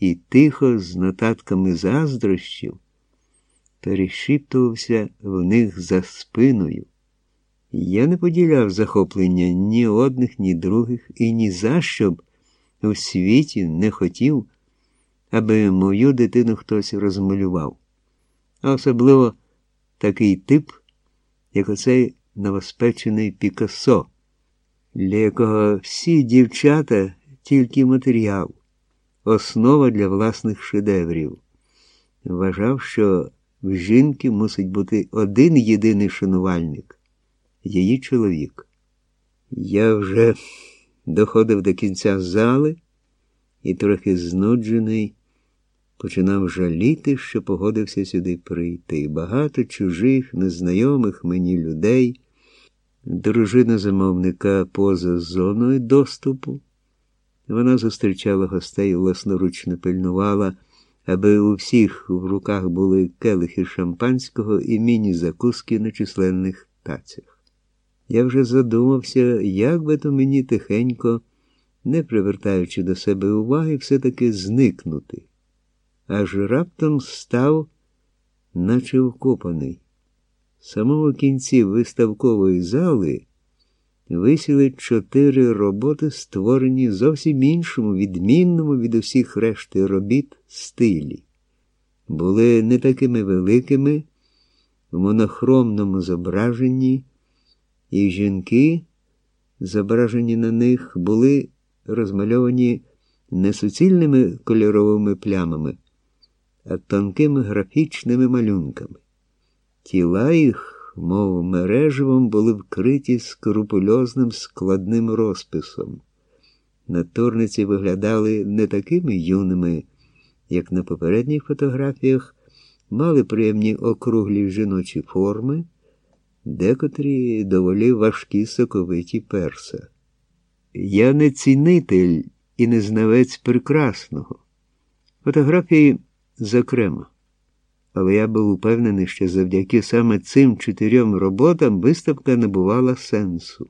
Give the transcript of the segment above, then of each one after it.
і тихо, з нотатками заздрощів, перешіптувався в них за спиною. Я не поділяв захоплення ні одних, ні других, і ні за що б у світі не хотів, аби мою дитину хтось розмалював. А особливо такий тип, як оцей новоспечений Пікассо, для якого всі дівчата тільки матеріал, основа для власних шедеврів. Вважав, що в жінки мусить бути один єдиний шанувальник її чоловік. Я вже доходив до кінця зали і, трохи знуджений, починав жаліти, що погодився сюди прийти. Багато чужих, незнайомих мені людей, дружина замовника поза зоною доступу. Вона зустрічала гостей, власноручно пильнувала, аби у всіх в руках були келихи шампанського і міні-закуски на численних тацях. Я вже задумався, як би то мені тихенько, не привертаючи до себе уваги, все-таки зникнути. Аж раптом став, наче вкопаний. В самому кінці виставкової зали висіли чотири роботи, створені зовсім іншому, відмінному від усіх решти робіт стилі. Були не такими великими, в монохромному зображенні і жінки, зображені на них, були розмальовані не суцільними кольоровими плямами, а тонкими графічними малюнками. Тіла їх, мов мереживом, були вкриті скрупульозним складним розписом. Натурниці виглядали не такими юними, як на попередніх фотографіях, мали приємні округлі жіночі форми декотрі доволі важкі соковиті перса. Я не цінитель і не знавець прекрасного. Фотографії зокрема. Але я був упевнений, що завдяки саме цим чотирьом роботам виставка набувала сенсу.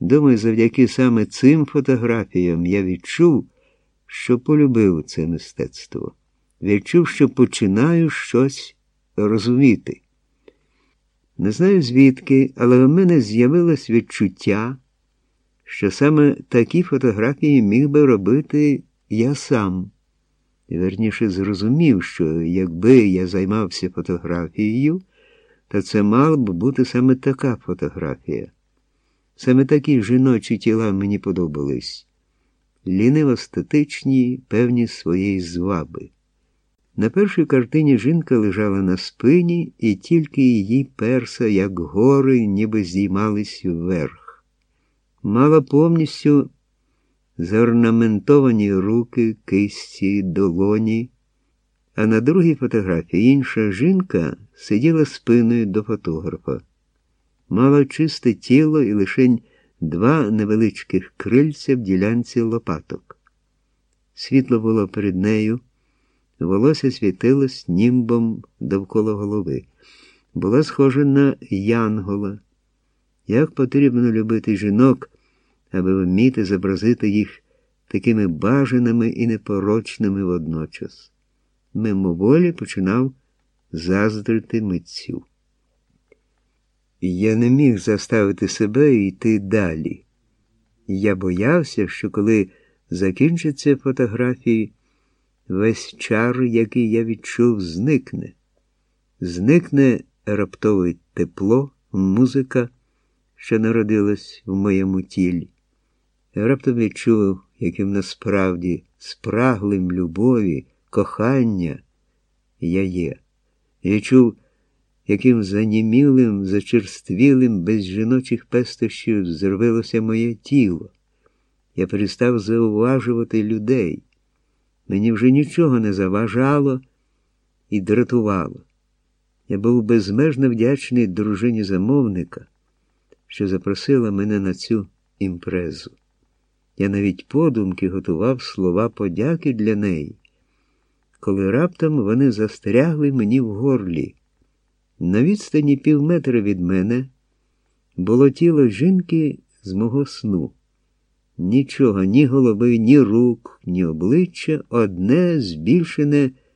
Думаю, завдяки саме цим фотографіям я відчув, що полюбив це мистецтво, відчув, що починаю щось розуміти. Не знаю звідки, але в мене з'явилось відчуття, що саме такі фотографії міг би робити я сам. Верніше зрозумів, що якби я займався фотографією, то це мала б бути саме така фотографія. Саме такі жіночі тіла мені подобались, ліниво статичні, певні своєї зваби. На першій картині жінка лежала на спині, і тільки її перса, як гори, ніби здіймались вверх. Мала повністю заорнаментовані руки, кисті, долоні, а на другій фотографії інша жінка сиділа спиною до фотографа. Мала чисте тіло і лишень два невеличких крильця в ділянці лопаток. Світло було перед нею. Волосся світилось німбом довкола голови. Була схожа на янгола. Як потрібно любити жінок, аби вміти зобразити їх такими бажаними і непорочними водночас. Мимоволі починав заздрити митцю. Я не міг заставити себе йти далі. Я боявся, що коли закінчаться фотографії, весь чар, який я відчув, зникне. Зникне раптове тепло, музика, що народилась в моєму тілі. Я раптом відчув, яким насправді спраглим любові, кохання я є. Я чув, яким занімілим, зачерствілим, без жіночих пестощів зробилося моє тіло. Я перестав зауважувати людей. Мені вже нічого не заважало і дратувало. Я був безмежно вдячний дружині замовника, що запросила мене на цю імпрезу. Я навіть подумки готував слова подяки для неї, коли раптом вони застрягли мені в горлі. На відстані пів метра від мене було тіло жінки з мого сну. Нічого, ні голови, ні рук, ні обличчя, одне збільшене